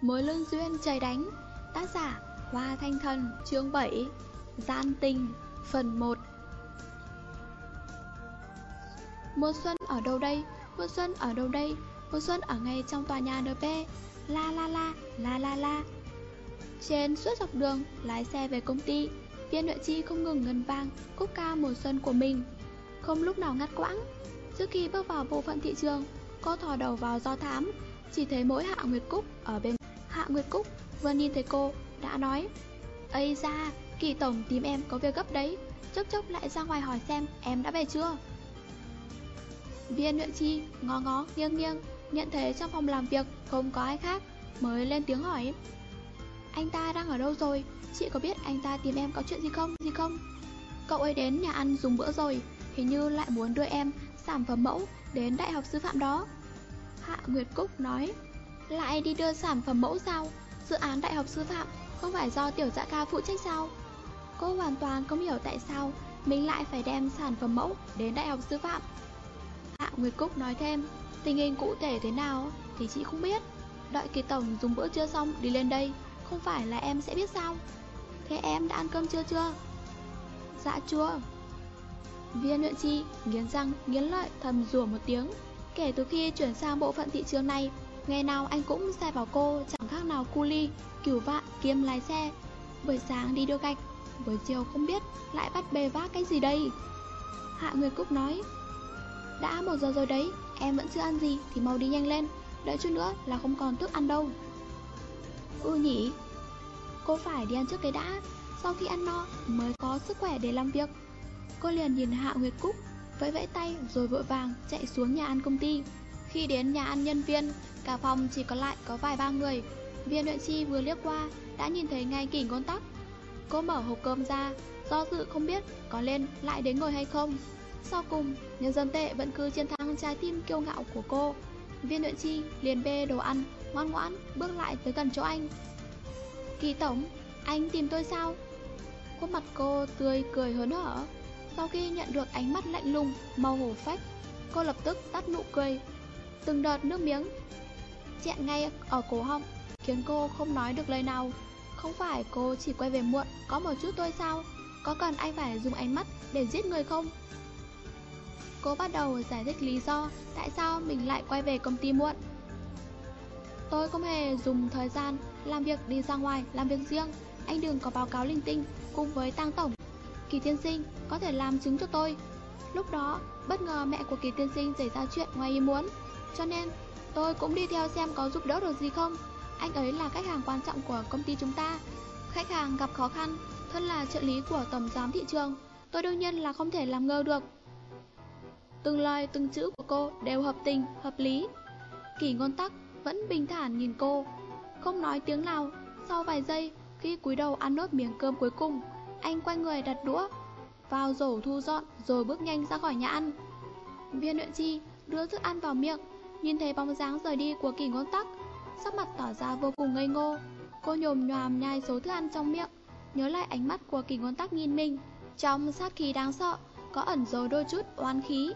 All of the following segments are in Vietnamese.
Mối lương duyên trời đánh. Tác giả Hoa Thanh Thần Chương 7 Gian tình Phần 1 Mùa xuân ở đâu đây? Mùa xuân ở đâu đây? Mùa xuân ở ngay trong tòa nhà NP La la la, la la la. Trên suốt dọc đường, lái xe về công ty. Viên nội chi không ngừng ngân vang Cúc ca mùa xuân của mình. Không lúc nào ngắt quãng. Trước khi bước vào bộ phận thị trường Cô thò đầu vào do thám Chỉ thấy mỗi Hạ Nguyệt Cúc ở bên Hạ Nguyệt Cúc vừa nhìn thấy cô Đã nói. Ây ra, kỳ tổng tìm em có việc gấp đấy. Chốc chốc lại ra ngoài hỏi xem em đã về chưa? Viên luyện chi ngó ngó nghiêng nghiêng Nhận thấy trong phòng làm việc không có ai khác Mới lên tiếng hỏi. Anh ta đang ở đâu rồi? Chị có biết anh ta tìm em có chuyện gì không? Gì không? Cậu ấy đến nhà ăn dùng bữa rồi Hình như lại muốn đưa em sản phẩm mẫu Đến đại học sư phạm đó. Hạ Nguyệt Cúc nói. Lại đi đưa sản phẩm mẫu sao? Dự án đại học sư phạm Không phải do tiểu dạ ca phụ trách sao? Cô hoàn toàn không hiểu tại sao Mình lại phải đem sản phẩm mẫu đến đại học sư phạm. Hạ Nguyệt Cúc nói thêm, Tình hình cụ thể thế nào thì chị không biết. Đợi kỳ tổng dùng bữa trưa xong đi lên đây, Không phải là em sẽ biết sao? Thế em đã ăn cơm chưa chưa? Dạ chưa. Viên luyện chi nghiến răng, nghiến lợi thầm rủa một tiếng. Kể từ khi chuyển sang bộ phận thị trường này Ngày nào anh cũng xe vào cô Chẳng khác nào cu ly, cửu vạn, kiêm lái xe. Buổi sáng đi đưa gạch Buổi chiều không biết lại bắt bê vác cái gì đây. Hạ Nguyệt Cúc nói Đã một giờ rồi đấy Em vẫn chưa ăn gì thì mau đi nhanh lên Đợi chút nữa là không còn thức ăn đâu. Ừ nhỉ Cô phải đi ăn trước cái đã Sau khi ăn no mới có sức khỏe để làm việc. Cô liền nhìn Hạ Nguyệt Cúc Vẫy vẫy tay rồi vội vàng chạy xuống nhà ăn công ty. Khi đến nhà ăn nhân viên, Cả phòng chỉ còn lại có vài ba người. Viên luyện chi vừa liếc qua, Đã nhìn thấy ngay kỷ ngôn tắc. Cô mở hộp cơm ra, Do dự không biết có lên lại đến ngồi hay không. Sau cùng, nhân dân tệ vẫn cứ chiến thắng trái tim kiêu ngạo của cô. Viên luyện chi liền bê đồ ăn, Ngoan ngoãn bước lại tới gần chỗ anh. Kỳ tổng, Anh tìm tôi sao? Khuôn mặt cô tươi cười hớn hở. Sau khi nhận được ánh mắt lạnh lùng, Màu hổ phách, Cô lập tức tắt nụ cười. Từng đợt nước miếng. Chẹn ngay ở cổ họng, Khiến cô không nói được lời nào. Không phải cô chỉ quay về muộn, Có một chút thôi sao? Có cần anh phải dùng ánh mắt để giết người không? Cô bắt đầu giải thích lý do Tại sao mình lại quay về công ty muộn. Tôi không hề dùng thời gian làm việc đi ra ngoài, làm việc riêng. Anh đừng có báo cáo linh tinh cùng với tăng tổng. Kỳ tiên sinh có thể làm chứng cho tôi. Lúc đó, bất ngờ mẹ của kỳ tiên sinh xảy ra chuyện ngoài ý muốn. Cho nên tôi cũng đi theo xem có giúp đỡ được gì không. Anh ấy là khách hàng quan trọng của công ty chúng ta. Khách hàng gặp khó khăn Thân là trợ lý của tổng giám thị trường. Tôi đương nhiên là không thể làm ngơ được. Từng lời từng chữ của cô đều hợp tình, hợp lý. Kỳ ngôn tắc vẫn bình thản nhìn cô. Không nói tiếng nào. Sau vài giây khi cúi đầu ăn nốt miếng cơm cuối cùng Anh quay người đặt đũa Vào rổ thu dọn rồi bước nhanh ra khỏi nhà ăn. Viên luyện chi đưa thức ăn vào miệng. Nhìn thấy bóng dáng rời đi của kỳ ngôn tắc, Sắc mặt tỏ ra vô cùng ngây ngô. Cô nhồm nhòm nhai số thức ăn trong miệng, Nhớ lại ánh mắt của kỳ ngôn tắc nhìn mình. Trong sát khí đáng sợ, Có ẩn dấu đôi chút oan khí.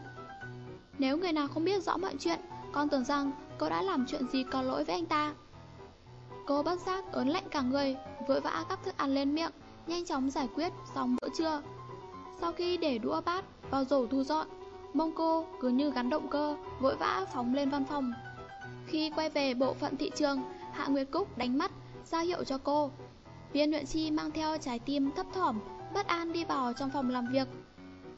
Nếu người nào không biết rõ mọi chuyện, Con tưởng rằng cô đã làm chuyện gì có lỗi với anh ta. Cô bất giác ớn lạnh cả người, Vội vã gắp thức ăn lên miệng, Nhanh chóng giải quyết xong bữa trưa. Sau khi để đũa bát, vào rổ thu dọn Mông cô cứ như gắn động cơ, Vội vã phóng lên văn phòng. Khi quay về bộ phận thị trường, Hạ Nguyệt Cúc đánh mắt, ra hiệu cho cô. Viên luyện chi mang theo trái tim thấp thỏm, Bất an đi vào trong phòng làm việc.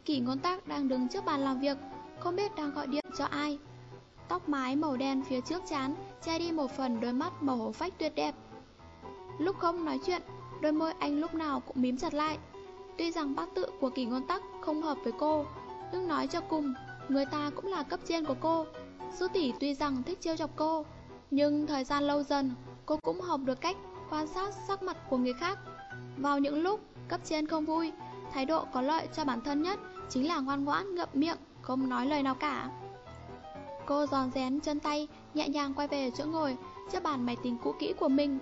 Kỷ ngôn tác đang đứng trước bàn làm việc, Không biết đang gọi điện cho ai. Tóc mái màu đen phía trước chán, Che đi một phần đôi mắt màu hổ phách tuyệt đẹp. Lúc không nói chuyện, Đôi môi anh lúc nào cũng mím chặt lại. Tuy rằng bác tự của kỳ ngôn tắc không hợp với cô nhưng nói cho cùng, Người ta cũng là cấp trên của cô. Sư tỷ tuy rằng thích trêu chọc cô, Nhưng thời gian lâu dần, Cô cũng học được cách quan sát sắc mặt của người khác. Vào những lúc cấp trên không vui, Thái độ có lợi cho bản thân nhất Chính là ngoan ngoãn ngậm miệng, Không nói lời nào cả. Cô giòn rén chân tay, Nhẹ nhàng quay về chỗ ngồi Trước bàn máy tính cũ kỹ của mình.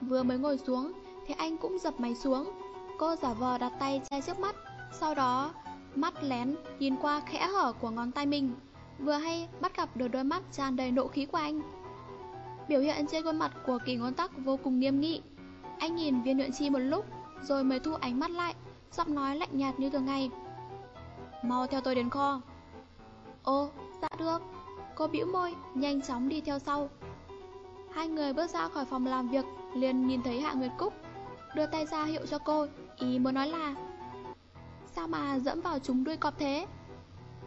Vừa mới ngồi xuống, Thì anh cũng dập máy xuống. Cô giả vờ đặt tay che trước mắt, Sau đó mắt lén nhìn qua khẽ hở của ngón tay mình. Vừa hay bắt gặp được đôi mắt tràn đầy nộ khí của anh. Biểu hiện trên khuôn mặt của kỳ ngôn tắc vô cùng nghiêm nghị. Anh nhìn viên luyện chi một lúc Rồi mới thu ánh mắt lại Giọng nói lạnh nhạt như thường ngày. Mau theo tôi đến kho. Ô, dạ được. Cô bĩu môi, nhanh chóng đi theo sau. Hai người bước ra khỏi phòng làm việc liền nhìn thấy Hạ Nguyệt Cúc Đưa tay ra hiệu cho cô Ý muốn nói là Sao mà dẫm vào chúng đuôi cọp thế?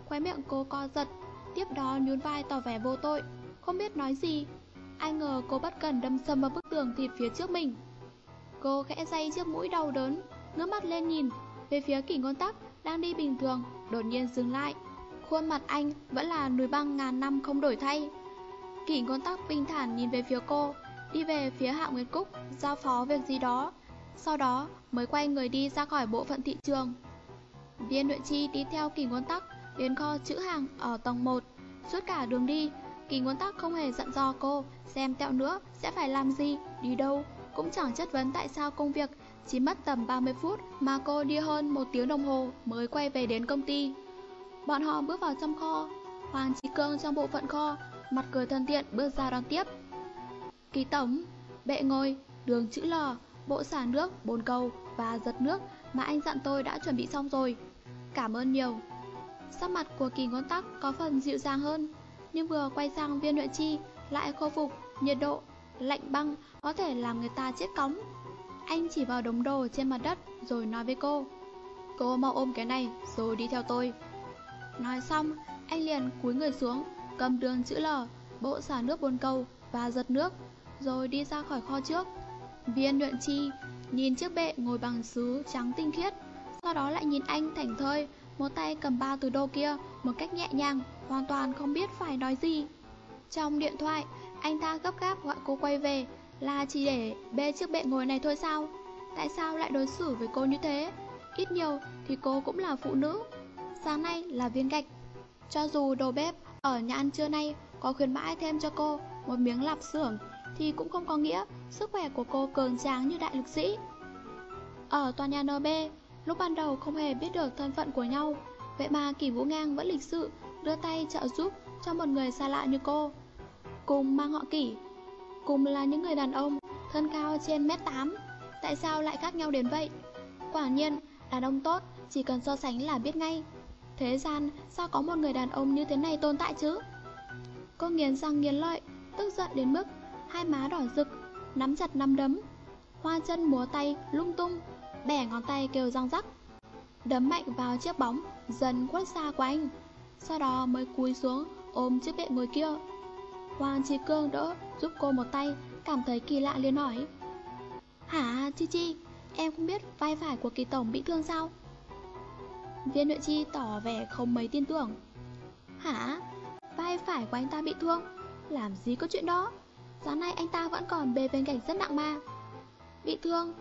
Khóe miệng cô co giật, Tiếp đó nhún vai tỏ vẻ vô tội. Không biết nói gì. Ai ngờ cô bất cần đâm sầm vào bức tường thịt phía trước mình. Cô khẽ day chiếc mũi đau đớn, Ngước mắt lên nhìn, Về phía kỷ ngôn tắc đang đi bình thường, Đột nhiên dừng lại. Khuôn mặt anh vẫn là núi băng ngàn năm không đổi thay. Kỷ ngôn tắc bình thản nhìn về phía cô, Đi về phía Hạ Nguyệt Cúc, Giao phó việc gì đó, Sau đó mới quay người đi ra khỏi bộ phận thị trường. Viên Nội Chi đi theo kỳ ngôn tắc Đến kho chữ hàng ở tầng 1 Suốt cả đường đi kỳ ngôn tắc không hề dặn dò cô Xem tẹo nữa sẽ phải làm gì, đi đâu. Cũng chẳng chất vấn tại sao công việc Chỉ mất tầm 30 phút Mà cô đi hơn một tiếng đồng hồ Mới quay về đến công ty. Bọn họ bước vào trong kho Hoàng Trí Cương trong bộ phận kho Mặt cười thân thiện bước ra đón tiếp. Ký tổng, bệ ngồi, đường chữ lò Bộ xả nước, bồn cầu và giật nước Mà anh dặn tôi đã chuẩn bị xong rồi. Cảm ơn nhiều. Sắc mặt của kỳ ngôn tắc có phần dịu dàng hơn Nhưng vừa quay sang viên nội chi Lại khôi phục, nhiệt độ, lạnh băng Có thể làm người ta chết cóng. Anh chỉ vào đống đồ trên mặt đất Rồi nói với cô Cô mau ôm cái này rồi đi theo tôi. Nói xong, anh liền cúi người xuống, cầm đường chữ L, bộ xả nước bồn cầu và giật nước, rồi đi ra khỏi kho trước. Viên luyện chi nhìn chiếc bệ ngồi bằng sứ trắng tinh khiết, sau đó lại nhìn anh thảnh thơi, một tay cầm bao từ đô kia một cách nhẹ nhàng, hoàn toàn không biết phải nói gì. Trong điện thoại, anh ta gấp gáp gọi cô quay về, là chỉ để bê chiếc bệ ngồi này thôi sao? Tại sao lại đối xử với cô như thế? Ít nhiều thì cô cũng là phụ nữ sáng nay là viên gạch. Cho dù đầu bếp ở nhà ăn trưa nay có khuyến mãi thêm cho cô một miếng lạp xưởng thì cũng không có nghĩa sức khỏe của cô cường tráng như đại lực sĩ. Ở tòa nhà NB, lúc ban đầu không hề biết được thân phận của nhau, vậy mà Kỳ Vũ Ngang vẫn lịch sự đưa tay trợ giúp cho một người xa lạ như cô. Cùng mang họ Kỷ, cùng là những người đàn ông thân cao trên mét 8, tại sao lại khác nhau đến vậy? Quả nhiên, đàn ông tốt chỉ cần so sánh là biết ngay Thế gian sao có một người đàn ông như thế này tồn tại chứ Cô nghiến răng nghiến lợi Tức giận đến mức Hai má đỏ rực Nắm chặt nắm đấm Hoa chân múa tay lung tung Bẻ ngón tay kêu răng rắc. Đấm mạnh vào chiếc bóng, Dần quất xa của anh. Sau đó mới cúi xuống, ôm chiếc bệ ngồi kia. Hoàng Trí Cương đỡ, giúp cô một tay, Cảm thấy kỳ lạ liền hỏi. Hả, Chi Chi, Em không biết vai phải của kỳ tổng bị thương sao? Viên nội chi tỏ vẻ không mấy tin tưởng. Hả? Vai phải của anh ta bị thương? Làm gì có chuyện đó? Sáng nay anh ta vẫn còn bề bên cảnh rất nặng mà. Bị thương?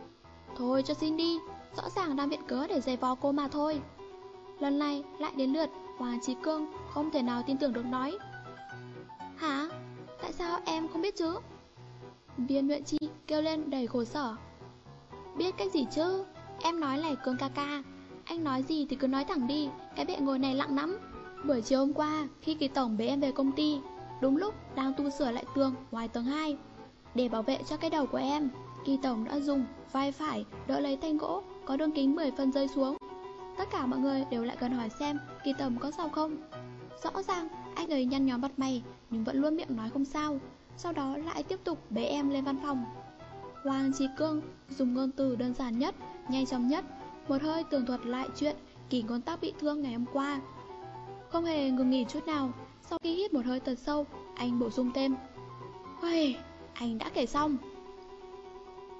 Thôi, cho xin đi. Rõ ràng đang viện cớ để giày vò cô mà thôi. Lần này lại đến lượt Hoàng Trí Cương không thể nào tin tưởng được nói. Hả? Tại sao em không biết chứ? Viên luyện chi kêu lên đầy khổ sở. Biết cách gì chứ? Em nói lẻ Cương ca ca. Anh nói gì thì cứ nói thẳng đi. Cái bệ ngồi này lặng lắm. Buổi chiều hôm qua, khi kỳ tổng bế em về công ty, Đúng lúc đang tu sửa lại tường ngoài tầng 2 Để bảo vệ cho cái đầu của em. Kỳ tổng đã dùng vai phải đỡ lấy thanh gỗ Có đường kính 10 phân rơi xuống Tất cả mọi người đều lại gần hỏi xem Kỳ tổng có sao không Rõ ràng anh ấy nhăn nhó mặt mày Nhưng vẫn luôn miệng nói không sao Sau đó lại tiếp tục bế em lên văn phòng Hoàng Trí Cương dùng ngôn từ đơn giản nhất Nhanh chóng nhất một hơi tường thuật lại chuyện kỳ ngôn tắc bị thương ngày hôm qua. Không hề ngừng nghỉ chút nào, sau khi hít một hơi thật sâu, anh bổ sung thêm. Huề, anh đã kể xong.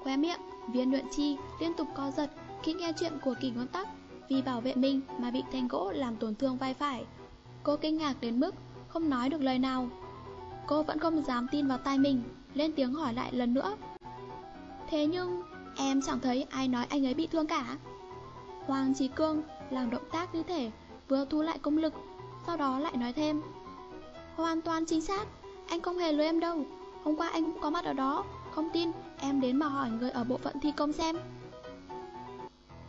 Khóe miệng, viên luyện chi liên tục co giật khi nghe chuyện của kỳ ngón tắc vì bảo vệ mình mà bị thanh gỗ làm tổn thương vai phải. Cô kinh ngạc đến mức không nói được lời nào. Cô vẫn không dám tin vào tai mình, lên tiếng hỏi lại lần nữa. Thế nhưng, em chẳng thấy ai nói anh ấy bị thương cả. Hoàng Trí Cương làm động tác như thể vừa thu lại công lực, sau đó lại nói thêm. Hoàn toàn chính xác, anh không hề lừa em đâu, hôm qua anh cũng có mặt ở đó, không tin em đến mà hỏi người ở bộ phận thi công xem.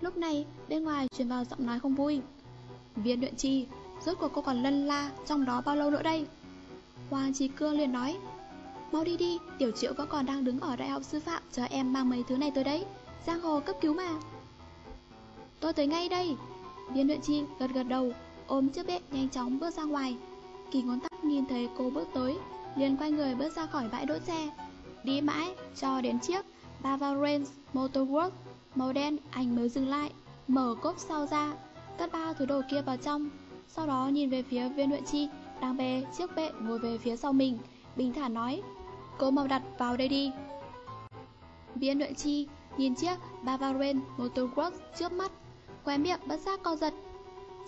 Lúc này, bên ngoài truyền vào giọng nói không vui. Viên luyện chi, rốt cuộc cô còn lân la trong đó bao lâu nữa đây? Hoàng Trí Cương liền nói, Mau đi đi, tiểu triệu vẫn còn đang đứng ở đại học sư phạm Chờ em mang mấy thứ này tới đấy Giang hồ cấp cứu mà Tôi tới ngay đây Viên luyện chi gật gật đầu Ôm chiếc bệ nhanh chóng bước ra ngoài Kỳ ngón tắt nhìn thấy cô bước tới liền quay người bước ra khỏi bãi đỗ xe Đi mãi cho đến chiếc Bavarian Motorworks màu đen anh mới dừng lại, Mở cốp sau ra, Cất ba thứ đồ kia vào trong, Sau đó nhìn về phía viên huyện chi Đang bê chiếc bệ ngồi về phía sau mình, Bình thản nói, Cô mau đặt vào đây đi. Viên huyện chi nhìn chiếc Bavarian Motorworks trước mắt, Khóe miệng bất giác co giật.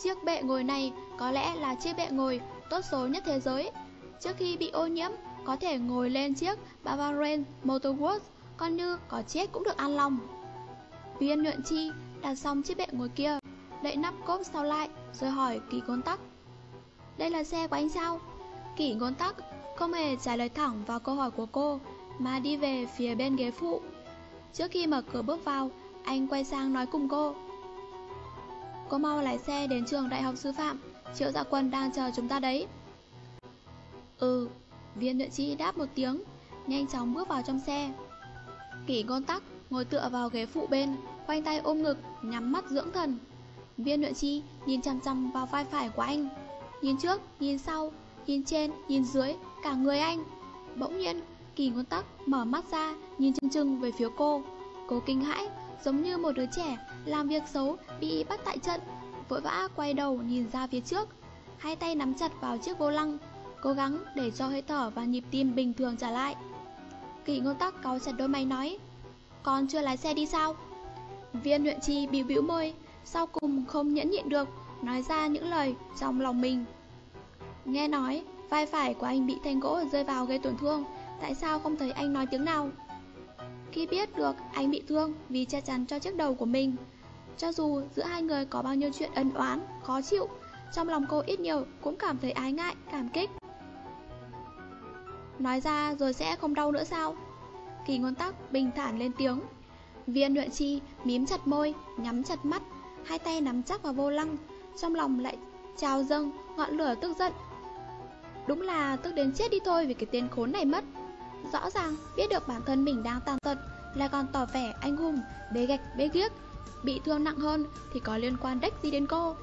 Chiếc bệ ngồi này có lẽ là chiếc bệ ngồi tốt số nhất thế giới. Trước khi bị ô nhiễm có thể ngồi lên chiếc Bavarian Motorworks Con như có chết cũng được an lòng. Viên nhuận chi đặt xong chiếc bệ ngồi kia Đậy nắp cốp sau lại, Rồi hỏi kỳ ngôn tắc. Đây là xe của anh sao? Kỳ ngôn tắc không hề trả lời thẳng vào câu hỏi của cô, Mà đi về phía bên ghế phụ. Trước khi mở cửa bước vào, Anh quay sang nói cùng cô. Cô mau lái xe đến trường đại học sư phạm, Triệu dạ quân đang chờ chúng ta đấy. Ừ Viên luyện sĩ đáp một tiếng Nhanh chóng bước vào trong xe. Kỷ ngôn tắc ngồi tựa vào ghế phụ bên Khoanh tay ôm ngực Nhắm mắt dưỡng thần. Viên luyện chi nhìn chăm chăm vào vai phải của anh Nhìn trước, nhìn sau Nhìn trên, nhìn dưới, cả người anh. Bỗng nhiên, kỳ ngôn tắc mở mắt ra Nhìn chừng chừng về phía cô. Cô kinh hãi, giống như một đứa trẻ Làm việc xấu, bị bắt tại trận Vội vã quay đầu nhìn ra phía trước. Hai tay nắm chặt vào chiếc vô lăng Cố gắng để cho hơi thở và nhịp tim bình thường trở lại. Kỳ ngôn tắc cáu chặt đôi mày nói Con chưa lái xe đi sao? Viên luyện chi bĩu bĩu môi Sau cùng không nhẫn nhịn được Nói ra những lời trong lòng mình. Nghe nói vai phải của anh bị thanh gỗ rơi vào gây tổn thương Tại sao không thấy anh nói tiếng nào? Khi biết được anh bị thương vì che chắn cho chiếc đầu của mình Cho dù giữa hai người có bao nhiêu chuyện ân oán, khó chịu Trong lòng cô ít nhiều cũng cảm thấy ái ngại, cảm kích. Nói ra rồi sẽ không đau nữa sao? Kỳ ngôn tắc bình thản lên tiếng. Viên luyện chi mím chặt môi Nhắm chặt mắt Hai tay nắm chắc vào vô lăng Trong lòng lại trào dâng ngọn lửa tức giận. Đúng là tức đến chết đi thôi vì cái tên khốn này mất. Rõ ràng biết được bản thân mình đang tàn tật Lại còn tỏ vẻ anh hùng, bế gạch bế ghiếc Bị thương nặng hơn thì có liên quan đếch gì đến cô?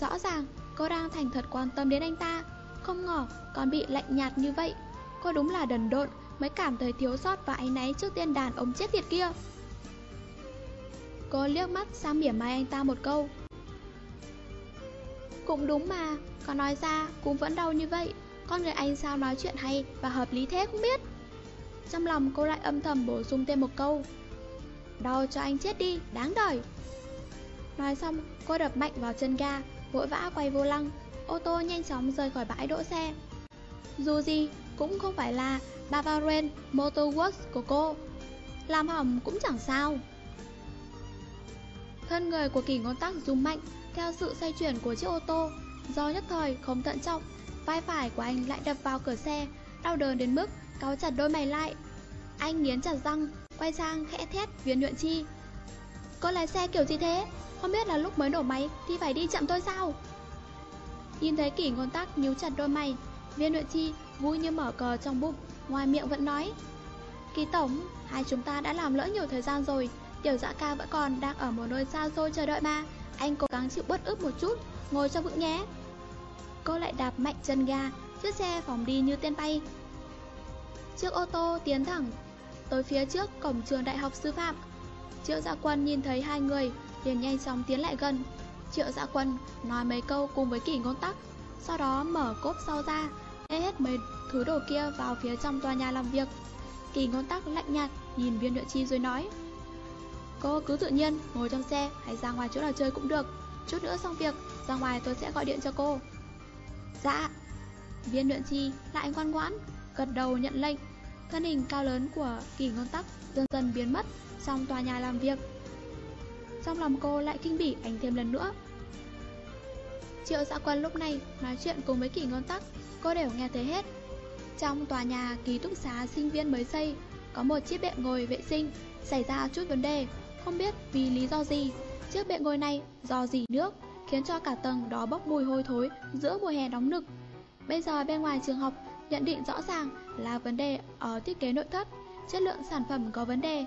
Rõ ràng cô đang thành thật quan tâm đến anh ta Không ngờ còn bị lạnh nhạt như vậy. Cô đúng là đần độn mới cảm thấy thiếu sót và áy náy trước tiên đàn ông chết tiệt kia? Cô liếc mắt sang mỉa mai anh ta một câu. Cũng đúng mà, có nói ra cũng vẫn đau như vậy. Con người anh sao nói chuyện hay và hợp lý thế không biết? Trong lòng cô lại âm thầm bổ sung thêm một câu. Đau cho anh chết đi, đáng đời. Nói xong, cô đập mạnh vào chân ga Vội vã quay vô lăng. Ô tô nhanh chóng rời khỏi bãi đỗ xe. Dù gì, cũng không phải là Bavarian Motorworks của cô. Làm hỏng cũng chẳng sao. Thân người của kỳ ngón tắc rung mạnh Theo sự xoay chuyển của chiếc ô tô, Do nhất thời không thận trọng, Vai phải của anh lại đập vào cửa xe, Đau đớn đến mức cáu chặt đôi mày lại. Anh nghiến chặt răng, Quay sang khẽ thét viên nhuận chi. Cô lái xe kiểu gì thế? Không biết là lúc mới nổ máy Thì phải đi chậm tôi sao? Nhìn thấy kỷ ngôn tắc nhíu chặt đôi mày, Viên nhuận chi vui như mở cờ trong bụng Ngoài miệng vẫn nói Kỳ tổng, hai chúng ta đã làm lỡ nhiều thời gian rồi. Tiểu dạ ca vẫn còn đang ở một nơi xa xôi chờ đợi mà. Anh cố gắng chịu bớt ướp một chút Ngồi cho vững nhé. Cô lại đạp mạnh chân ga Chiếc xe phóng đi như tên bay. Chiếc ô tô tiến thẳng Tới phía trước cổng trường đại học sư phạm. Triệu dạ quân nhìn thấy hai người liền nhanh chóng tiến lại gần. Triệu dạ quân nói mấy câu cùng với kỷ ngôn tắc Sau đó mở cốp sau ra. Ê hết mấy thứ đồ kia vào phía trong tòa nhà làm việc. Kỳ ngôn tắc lạnh nhạt, nhìn viên luyện chi rồi nói. Cô cứ tự nhiên, ngồi trong xe hay ra ngoài chỗ nào chơi cũng được. Chút nữa xong việc, ra ngoài tôi sẽ gọi điện cho cô. Dạ. Viên luyện chi lại ngoan ngoãn, Gật đầu nhận lệnh. Thân hình cao lớn của kỳ ngôn tắc dần dần biến mất Trong tòa nhà làm việc. Trong lòng cô lại kinh bỉ, ảnh thêm lần nữa. Triệu dạ quân lúc này nói chuyện cùng với kỷ ngôn tắc Cô đều nghe thấy hết Trong tòa nhà ký túc xá sinh viên mới xây Có một chiếc bệ ngồi vệ sinh Xảy ra chút vấn đề Không biết vì lý do gì Chiếc bệ ngồi này do dỉ nước Khiến cho cả tầng đó bốc mùi hôi thối Giữa mùa hè nóng nực Bây giờ bên ngoài trường học Nhận định rõ ràng là vấn đề ở thiết kế nội thất, chất lượng sản phẩm có vấn đề.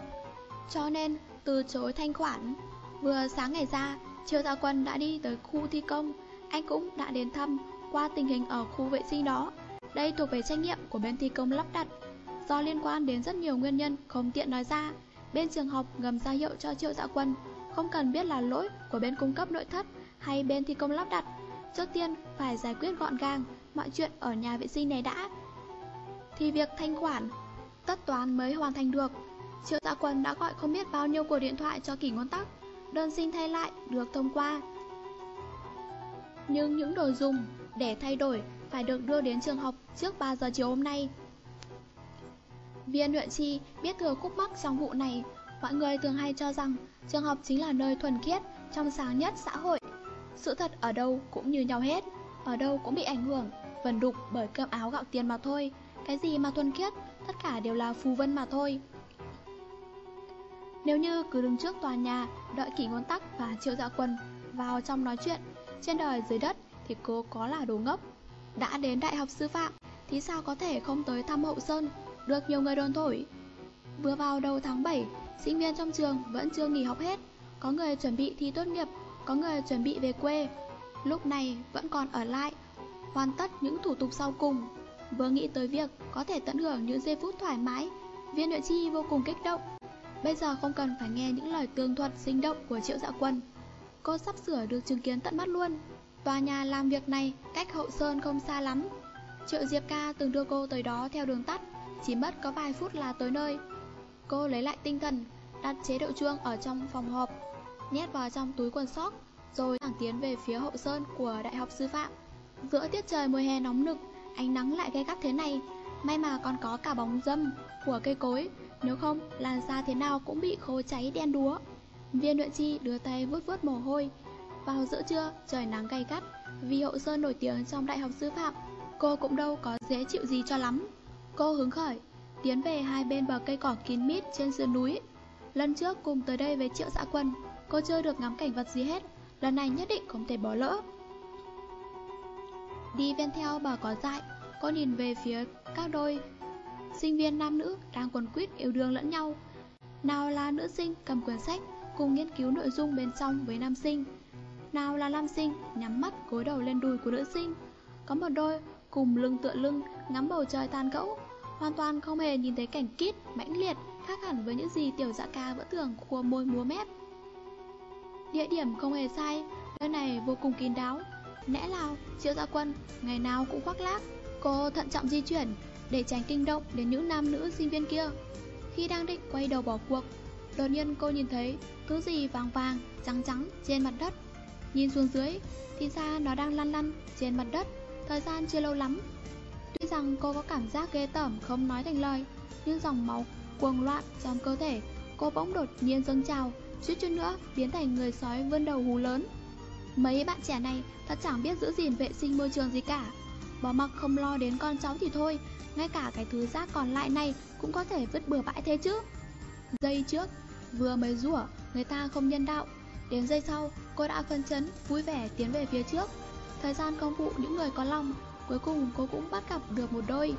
Cho nên, từ chối thanh khoản. Vừa sáng ngày ra, Triệu Gia Quân đã đi tới khu thi công, anh cũng đã đến thăm qua tình hình ở khu vệ sinh đó. Đây thuộc về trách nhiệm của bên thi công lắp đặt. Do liên quan đến rất nhiều nguyên nhân không tiện nói ra, bên trường học ngầm ra hiệu cho Triệu Dạ Quân không cần biết là lỗi của bên cung cấp nội thất hay bên thi công lắp đặt. Trước tiên phải giải quyết gọn gàng mọi chuyện ở nhà vệ sinh này đã. Thì việc thanh khoản, tất toán mới hoàn thành được. Triệu Dạ Quân đã gọi không biết bao nhiêu cuộc điện thoại cho kỷ ngôn tắc, đơn xin thay lại được thông qua. Nhưng những đồ dùng để thay đổi phải được đưa đến trường học trước 3 giờ chiều hôm nay. Viên huyện chi biết thừa khúc mắc trong vụ này, mọi người thường hay cho rằng trường học chính là nơi thuần khiết, trong sáng nhất xã hội. Sự thật ở đâu cũng như nhau hết, ở đâu cũng bị ảnh hưởng, vần đục bởi cơm áo gạo tiền mà thôi. Cái gì mà thuần khiết, tất cả đều là phù vân mà thôi. Nếu như cứ đứng trước tòa nhà, đợi kỷ ngôn tắc và triệu dạ quần vào trong nói chuyện, trên đời dưới đất thì cô có là đồ ngốc. Đã đến đại học sư phạm thì sao có thể không tới thăm hậu sơn, được nhiều người đồn thổi. Vừa vào đầu tháng 7, sinh viên trong trường vẫn chưa nghỉ học hết, có người chuẩn bị thi tốt nghiệp, có người chuẩn bị về quê. Lúc này vẫn còn ở lại, hoàn tất những thủ tục sau cùng. Vừa nghĩ tới việc có thể tận hưởng những giây phút thoải mái, viên nội chi vô cùng kích động. Bây giờ không cần phải nghe những lời tường thuật sinh động của triệu dạ quân. Cô sắp sửa được chứng kiến tận mắt luôn. Tòa nhà làm việc này cách hậu sơn không xa lắm. Triệu Diệp Ca từng đưa cô tới đó theo đường tắt, chỉ mất có vài phút là tới nơi. Cô lấy lại tinh thần, đặt chế độ chuông ở trong phòng họp, nhét vào trong túi quần sóc, rồi thẳng tiến về phía hậu sơn của Đại học Sư phạm. Giữa tiết trời mùa hè nóng nực, ánh nắng lại gay gắt thế này, may mà còn có cả bóng dâm của cây cối, nếu không làn da thế nào cũng bị khô cháy đen đúa. Viên Nội Chi đưa tay vuốt vuốt mồ hôi, vào giữa trưa, trời nắng gay gắt, vì Hậu Sơn nổi tiếng trong đại học sư phạm, cô cũng đâu có dễ chịu gì cho lắm. Cô hứng khởi, tiến về hai bên bờ cây cỏ kín mít trên sườn núi. Lần trước cùng tới đây với triệu dạ quân, cô chưa được ngắm cảnh vật gì hết, lần này nhất định không thể bỏ lỡ. Đi ven theo bờ cỏ dại, cô nhìn về phía các đôi sinh viên nam nữ đang quần quýt yêu đương lẫn nhau. Nào là nữ sinh cầm quyển sách cùng nghiên cứu nội dung bên trong với nam sinh, nào là nam sinh nhắm mắt gối đầu lên đùi của nữ sinh. Có một đôi cùng lưng tựa lưng ngắm bầu trời tàn gẫu Hoàn toàn không hề nhìn thấy cảnh kít, mãnh liệt Khác hẳn với những gì tiểu dạ ca vẫn tưởng khua môi múa mép. Địa điểm không hề sai, nơi này vô cùng kín đáo. Lẽ nào triệu gia quân ngày nào cũng khoác lác? Cô thận trọng di chuyển để tránh kinh động đến những nam nữ sinh viên kia. Khi đang định quay đầu bỏ cuộc Đột nhiên cô nhìn thấy thứ gì vàng vàng, trắng trắng trên mặt đất. Nhìn xuống dưới Thì ra nó đang lăn lăn trên mặt đất. Thời gian chưa lâu lắm. Tuy rằng cô có cảm giác ghê tởm không nói thành lời Nhưng dòng máu cuồng loạn trong cơ thể Cô bỗng đột nhiên dâng trào Chút chút nữa biến thành người sói vươn đầu hú lớn. Mấy bạn trẻ này thật chẳng biết giữ gìn vệ sinh môi trường gì cả. Bỏ mặc không lo đến con cháu thì thôi Ngay cả cái thứ rác còn lại này cũng có thể vứt bừa bãi thế chứ. Giây trước vừa mới rủa người ta không nhân đạo Đến giây sau, cô đã phân chấn, vui vẻ tiến về phía trước. Thời gian công vụ những người có lòng, cuối cùng cô cũng bắt gặp được một đôi.